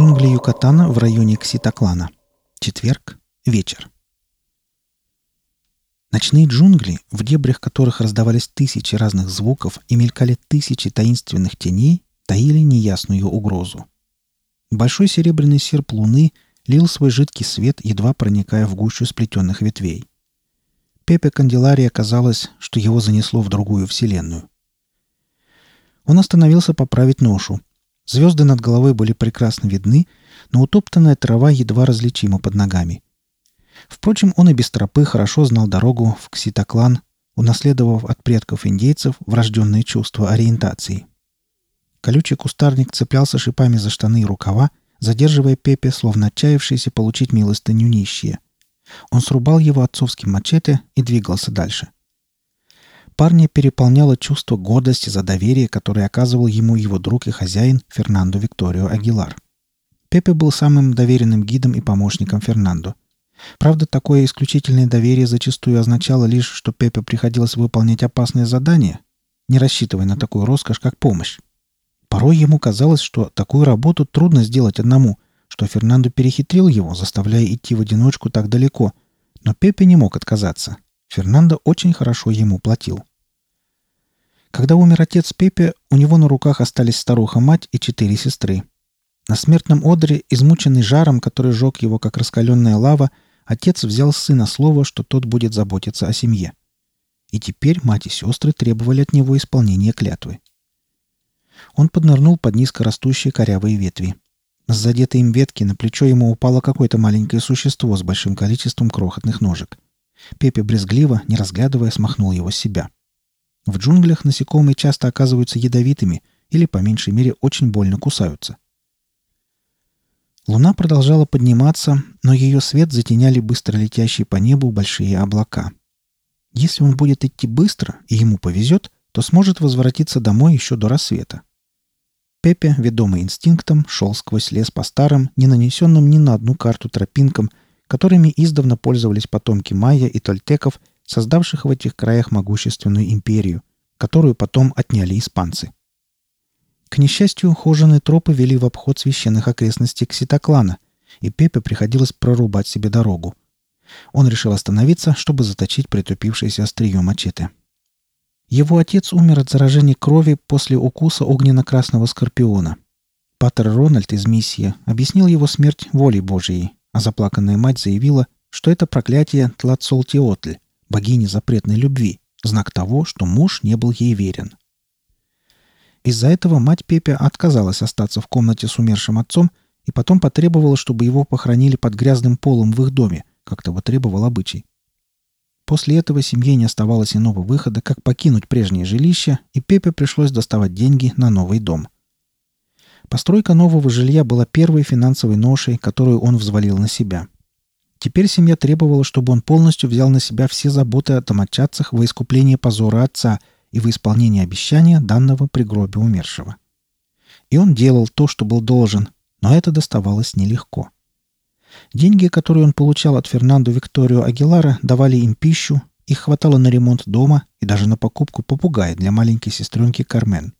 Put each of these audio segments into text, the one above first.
Джунгли Юкатана в районе Кситаклана. Четверг. Вечер. Ночные джунгли, в дебрях которых раздавались тысячи разных звуков и мелькали тысячи таинственных теней, таили неясную угрозу. Большой серебряный серп луны лил свой жидкий свет, едва проникая в гущу сплетенных ветвей. Пепе Канделария казалось, что его занесло в другую вселенную. Он остановился поправить ношу. Звезды над головой были прекрасно видны, но утоптанная трава едва различима под ногами. Впрочем, он и без тропы хорошо знал дорогу в Кситоклан, унаследовав от предков индейцев врожденное чувство ориентации. Колючий кустарник цеплялся шипами за штаны и рукава, задерживая Пепе, словно отчаявшийся получить милостыню нищие. Он срубал его отцовским мачете и двигался дальше. Парня переполняло чувство гордости за доверие, которое оказывал ему его друг и хозяин Фернандо Викторио Агилар. Пепе был самым доверенным гидом и помощником Фернандо. Правда, такое исключительное доверие зачастую означало лишь, что Пепе приходилось выполнять опасные задания, не рассчитывая на такую роскошь, как помощь. Порой ему казалось, что такую работу трудно сделать одному, что Фернандо перехитрил его, заставляя идти в одиночку так далеко. Но Пепе не мог отказаться. Фернандо очень хорошо ему платил. Когда умер отец Пепе, у него на руках остались старуха-мать и четыре сестры. На смертном одре, измученный жаром, который жег его, как раскаленная лава, отец взял сына слово, что тот будет заботиться о семье. И теперь мать и сестры требовали от него исполнения клятвы. Он поднырнул под низко растущие корявые ветви. С задетой им ветки на плечо ему упало какое-то маленькое существо с большим количеством крохотных ножек. Пепе брезгливо, не разглядывая, смахнул его с себя. В джунглях насекомые часто оказываются ядовитыми или, по меньшей мере, очень больно кусаются. Луна продолжала подниматься, но ее свет затеняли быстро летящие по небу большие облака. Если он будет идти быстро, и ему повезет, то сможет возвратиться домой еще до рассвета. Пепе, ведомый инстинктом, шел сквозь лес по старым, не нанесенным ни на одну карту тропинкам, которыми издавна пользовались потомки майя и тольтеков, создавших в этих краях могущественную империю, которую потом отняли испанцы. К несчастью, хоженые тропы вели в обход священных окрестностей Кситоклана, и Пепе приходилось прорубать себе дорогу. Он решил остановиться, чтобы заточить притупившееся острие мачете. Его отец умер от заражения крови после укуса огненно-красного скорпиона. Патер Рональд из миссии объяснил его смерть волей Божией, а заплаканная мать заявила, что это проклятие Тлацолтиотль, богини запретной любви, знак того, что муж не был ей верен. Из-за этого мать Пепе отказалась остаться в комнате с умершим отцом и потом потребовала, чтобы его похоронили под грязным полом в их доме, как того требовал обычай. После этого семье не оставалось иного выхода, как покинуть прежнее жилище, и Пепе пришлось доставать деньги на новый дом. Постройка нового жилья была первой финансовой ношей, которую он взвалил на себя. Теперь семья требовала, чтобы он полностью взял на себя все заботы о домочадцах во искупление позора отца и во исполнение обещания, данного при гробе умершего. И он делал то, что был должен, но это доставалось нелегко. Деньги, которые он получал от Фернандо Викторио Агилара, давали им пищу, их хватало на ремонт дома и даже на покупку попугая для маленькой сестренки Кармен.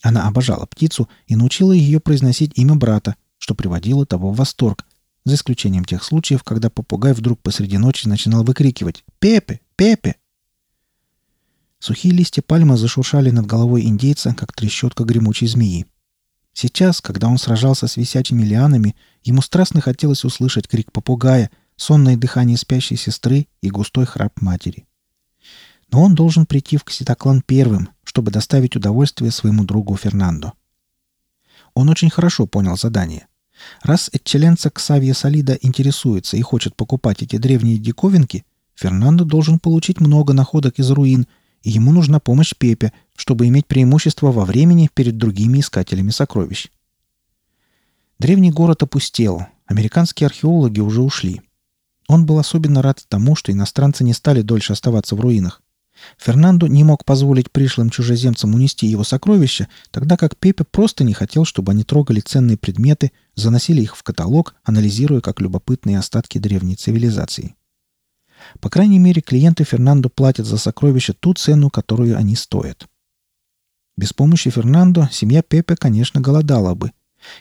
Она обожала птицу и научила ее произносить имя брата, что приводило того в восторг, за исключением тех случаев, когда попугай вдруг посреди ночи начинал выкрикивать «Пепе! Пепе!». Сухие листья пальмы зашуршали над головой индейца, как трещотка гремучей змеи. Сейчас, когда он сражался с висячими лианами, ему страстно хотелось услышать крик попугая, сонное дыхание спящей сестры и густой храп матери. Но он должен прийти в Кситоклан первым, чтобы доставить удовольствие своему другу Фернандо. Он очень хорошо понял задание. Раз Эчеленца Ксавья Солида интересуется и хочет покупать эти древние диковинки, Фернандо должен получить много находок из руин – и ему нужна помощь Пепе, чтобы иметь преимущество во времени перед другими искателями сокровищ. Древний город опустел, американские археологи уже ушли. Он был особенно рад тому, что иностранцы не стали дольше оставаться в руинах. Фернандо не мог позволить пришлым чужеземцам унести его сокровища, тогда как Пепе просто не хотел, чтобы они трогали ценные предметы, заносили их в каталог, анализируя как любопытные остатки древней цивилизации. По крайней мере, клиенты Фернандо платят за сокровища ту цену, которую они стоят. Без помощи Фернандо семья Пепе, конечно, голодала бы.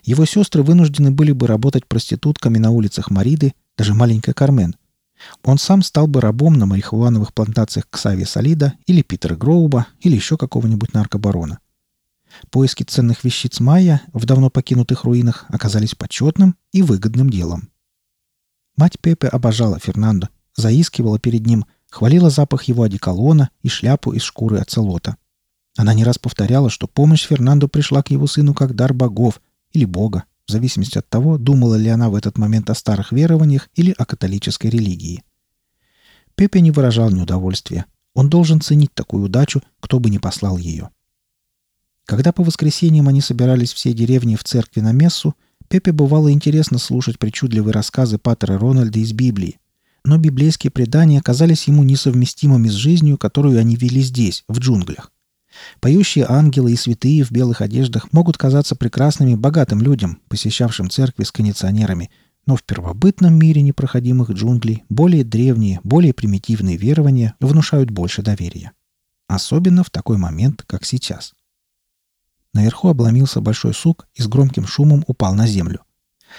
Его сестры вынуждены были бы работать проститутками на улицах Мариды, даже маленькая Кармен. Он сам стал бы рабом на марихуановых плантациях Ксави Солида или Питера Гроуба или еще какого-нибудь наркобарона. Поиски ценных вещиц Майя в давно покинутых руинах оказались почетным и выгодным делом. Мать Пепе обожала Фернандо, заискивала перед ним, хвалила запах его одеколона и шляпу из шкуры оцелота. Она не раз повторяла, что помощь Фернандо пришла к его сыну как дар богов или бога, в зависимости от того, думала ли она в этот момент о старых верованиях или о католической религии. Пепе не выражал неудовольствия. Он должен ценить такую удачу, кто бы ни послал ее. Когда по воскресеньям они собирались все деревни в церкви на мессу, Пепе бывало интересно слушать причудливые рассказы Паттера Рональда из Библии. Но библейские предания оказались ему несовместимыми с жизнью, которую они вели здесь, в джунглях. Поющие ангелы и святые в белых одеждах могут казаться прекрасными богатым людям, посещавшим церкви с кондиционерами, но в первобытном мире непроходимых джунглей более древние, более примитивные верования внушают больше доверия. Особенно в такой момент, как сейчас. Наверху обломился большой сук и с громким шумом упал на землю.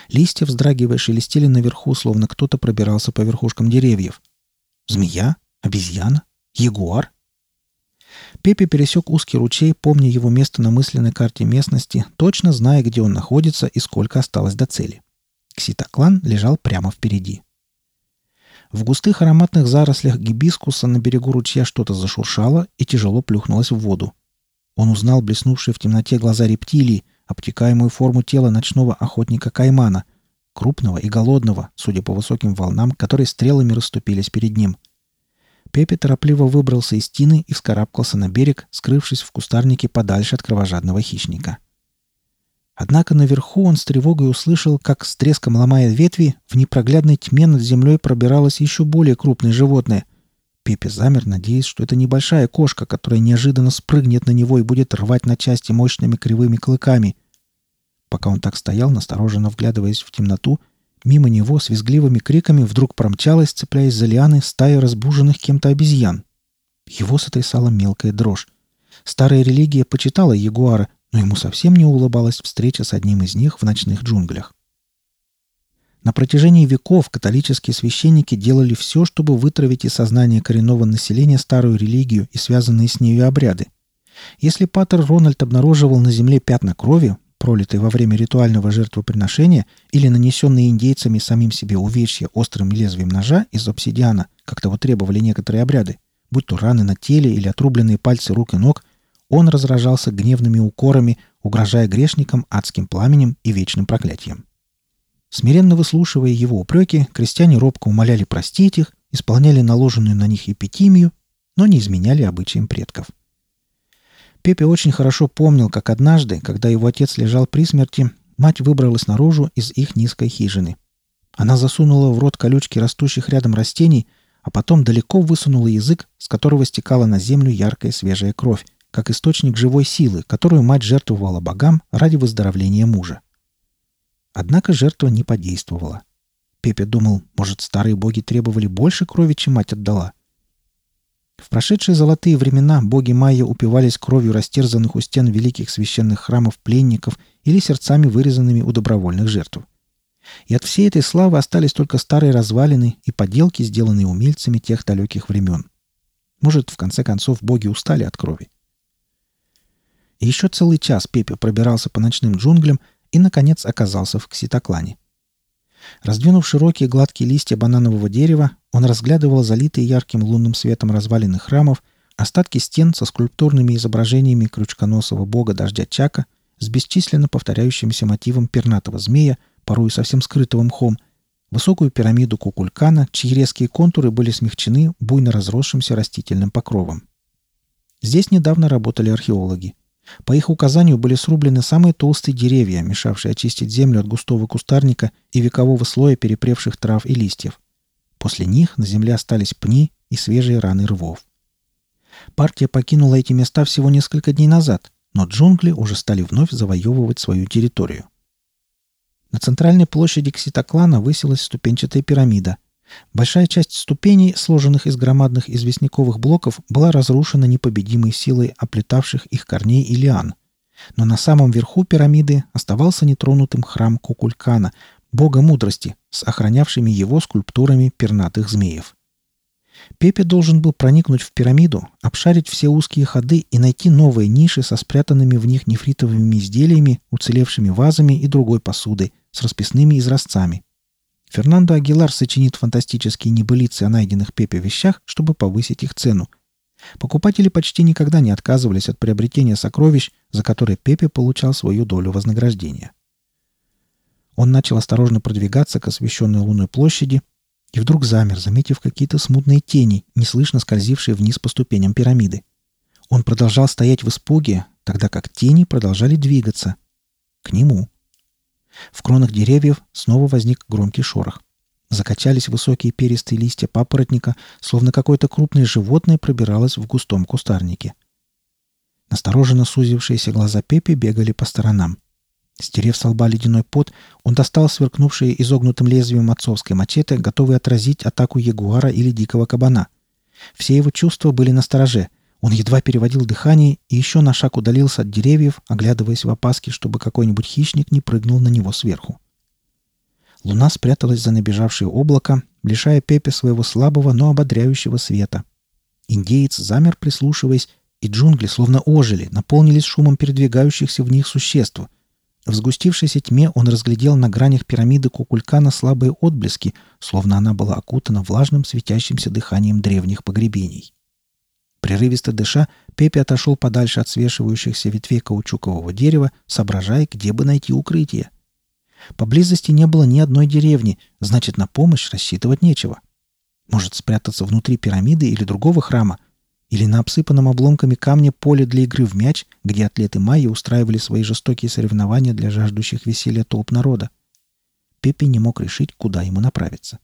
Листья, вздрагивая, шелестели наверху, словно кто-то пробирался по верхушкам деревьев. Змея? Обезьяна? Ягуар? Пепе пересек узкий ручей, помня его место на мысленной карте местности, точно зная, где он находится и сколько осталось до цели. Кситоклан лежал прямо впереди. В густых ароматных зарослях гибискуса на берегу ручья что-то зашуршало и тяжело плюхнулось в воду. Он узнал блеснувшие в темноте глаза рептилии, обтекаемую форму тела ночного охотника Каймана, крупного и голодного, судя по высоким волнам, которые стрелами расступились перед ним. Пепе торопливо выбрался из тины и вскарабкался на берег, скрывшись в кустарнике подальше от кровожадного хищника. Однако наверху он с тревогой услышал, как с треском ломая ветви, в непроглядной тьме над землей пробиралось еще более крупное животное — Пепе замер, надеясь, что это небольшая кошка, которая неожиданно спрыгнет на него и будет рвать на части мощными кривыми клыками. Пока он так стоял, настороженно вглядываясь в темноту, мимо него с визгливыми криками вдруг промчалась, цепляясь за лианы, стая разбуженных кем-то обезьян. Его сотрясала мелкая дрожь. Старая религия почитала ягуара, но ему совсем не улыбалась встреча с одним из них в ночных джунглях. На протяжении веков католические священники делали все, чтобы вытравить из сознания коренного населения старую религию и связанные с нею обряды. Если Паттер Рональд обнаруживал на земле пятна крови, пролитые во время ритуального жертвоприношения или нанесенные индейцами самим себе увечья острым лезвием ножа из обсидиана, как того требовали некоторые обряды, будь то раны на теле или отрубленные пальцы рук и ног, он разражался гневными укорами, угрожая грешникам адским пламенем и вечным проклятием. Смиренно выслушивая его упреки, крестьяне робко умоляли простить их, исполняли наложенную на них эпитимию, но не изменяли обычаям предков. Пепе очень хорошо помнил, как однажды, когда его отец лежал при смерти, мать выбралась наружу из их низкой хижины. Она засунула в рот колючки растущих рядом растений, а потом далеко высунула язык, с которого стекала на землю яркая свежая кровь, как источник живой силы, которую мать жертвовала богам ради выздоровления мужа. Однако жертва не подействовала. Пепе думал, может, старые боги требовали больше крови, чем мать отдала. В прошедшие золотые времена боги майя упивались кровью растерзанных у стен великих священных храмов пленников или сердцами, вырезанными у добровольных жертв. И от всей этой славы остались только старые развалины и поделки, сделанные умельцами тех далеких времен. Может, в конце концов, боги устали от крови. И еще целый час Пепе пробирался по ночным джунглям, и, наконец, оказался в кситоклане. Раздвинув широкие гладкие листья бананового дерева, он разглядывал залитые ярким лунным светом развалины храмов, остатки стен со скульптурными изображениями крючконосого бога дождя Чака с бесчисленно повторяющимся мотивом пернатого змея, порой совсем скрытого мхом, высокую пирамиду Кукулькана, чьи резкие контуры были смягчены буйно разросшимся растительным покровом. Здесь недавно работали археологи. По их указанию были срублены самые толстые деревья, мешавшие очистить землю от густого кустарника и векового слоя перепревших трав и листьев. После них на земле остались пни и свежие раны рвов. Партия покинула эти места всего несколько дней назад, но джунгли уже стали вновь завоевывать свою территорию. На центральной площади Кситоклана высилась ступенчатая пирамида – Большая часть ступеней, сложенных из громадных известняковых блоков, была разрушена непобедимой силой оплетавших их корней и лиан. Но на самом верху пирамиды оставался нетронутым храм Кукулькана, бога мудрости, с охранявшими его скульптурами пернатых змеев. Пепе должен был проникнуть в пирамиду, обшарить все узкие ходы и найти новые ниши со спрятанными в них нефритовыми изделиями, уцелевшими вазами и другой посудой, с расписными изразцами. Фернандо Агилар сочинит фантастические небылицы о найденных Пепе вещах, чтобы повысить их цену. Покупатели почти никогда не отказывались от приобретения сокровищ, за которые Пепе получал свою долю вознаграждения. Он начал осторожно продвигаться к освещенной лунной площади и вдруг замер, заметив какие-то смутные тени, неслышно скользившие вниз по ступеням пирамиды. Он продолжал стоять в испуге, тогда как тени продолжали двигаться. К нему. В кронах деревьев снова возник громкий шорох. Закачались высокие перистые листья папоротника, словно какое-то крупное животное пробиралось в густом кустарнике. Настороженно сузившиеся глаза Пепи бегали по сторонам. Стерев с лба ледяной пот, он достал сверкнувшие изогнутым лезвием отцовской мачете, готовый отразить атаку ягуара или дикого кабана. Все его чувства были на стороже. Он едва переводил дыхание и еще на шаг удалился от деревьев, оглядываясь в опаске, чтобы какой-нибудь хищник не прыгнул на него сверху. Луна спряталась за набежавшее облако, лишая Пепе своего слабого, но ободряющего света. Индеец замер, прислушиваясь, и джунгли словно ожили, наполнились шумом передвигающихся в них существ — в сгустившейся тьме он разглядел на гранях пирамиды Кукулькана слабые отблески, словно она была окутана влажным светящимся дыханием древних погребений. Прерывисто дыша, Пепе отошел подальше от свешивающихся ветвей каучукового дерева, соображая, где бы найти укрытие. Поблизости не было ни одной деревни, значит, на помощь рассчитывать нечего. Может, спрятаться внутри пирамиды или другого храма, или на обсыпанном обломками камня поле для игры в мяч, где атлеты майя устраивали свои жестокие соревнования для жаждущих веселья толп народа. Пеппи не мог решить, куда ему направиться.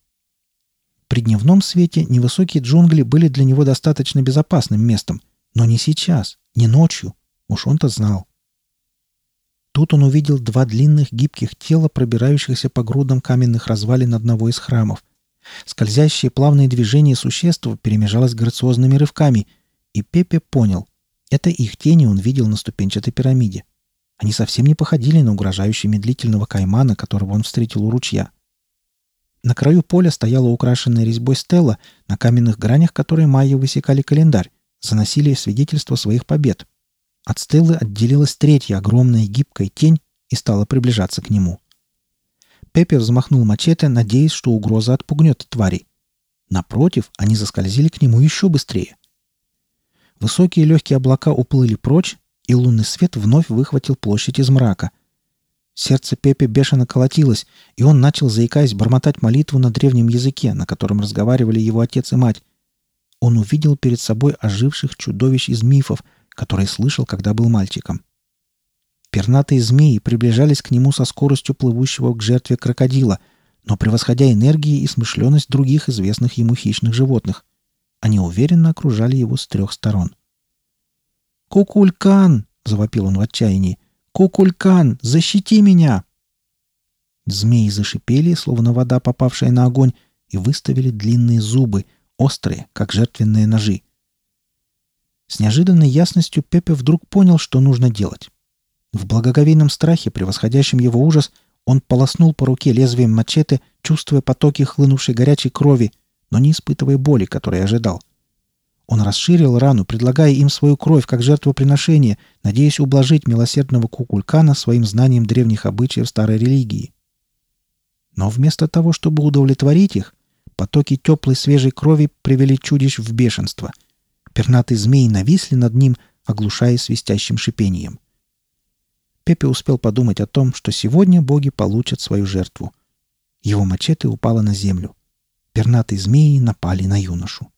При дневном свете невысокие джунгли были для него достаточно безопасным местом, но не сейчас, не ночью. Уж он-то знал. Тут он увидел два длинных гибких тела, пробирающихся по грудам каменных развалин одного из храмов — Скользящие плавные движения существ перемежалось грациозными рывками, и Пепе понял — это их тени он видел на ступенчатой пирамиде. Они совсем не походили на угрожающие медлительного каймана, которого он встретил у ручья. На краю поля стояла украшенная резьбой стела, на каменных гранях которой майя высекали календарь, заносили свидетельство своих побед. От стелы отделилась третья огромная гибкая тень и стала приближаться к нему. Пеппи взмахнул мачете, надеясь, что угроза отпугнет тварей. Напротив, они заскользили к нему еще быстрее. Высокие легкие облака уплыли прочь, и лунный свет вновь выхватил площадь из мрака. Сердце Пеппи бешено колотилось, и он начал, заикаясь, бормотать молитву на древнем языке, на котором разговаривали его отец и мать. Он увидел перед собой оживших чудовищ из мифов, которые слышал, когда был мальчиком. Пернатые змеи приближались к нему со скоростью плывущего к жертве крокодила, но превосходя энергии и смышленность других известных ему хищных животных. Они уверенно окружали его с трех сторон. «Кукулькан!» — завопил он в отчаянии. «Кукулькан! Защити меня!» Змеи зашипели, словно вода, попавшая на огонь, и выставили длинные зубы, острые, как жертвенные ножи. С неожиданной ясностью Пепе вдруг понял, что нужно делать. В благоговейном страхе, превосходящем его ужас, он полоснул по руке лезвием мачете, чувствуя потоки хлынувшей горячей крови, но не испытывая боли, которой ожидал. Он расширил рану, предлагая им свою кровь как жертвоприношение, надеясь ублажить милосердного кукулькана своим знанием древних обычаев старой религии. Но вместо того, чтобы удовлетворить их, потоки теплой свежей крови привели чудищ в бешенство. Пернатые змеи нависли над ним, оглушая свистящим шипением. Пепе успел подумать о том, что сегодня боги получат свою жертву. Его мачете упало на землю. Пернатые змеи напали на юношу.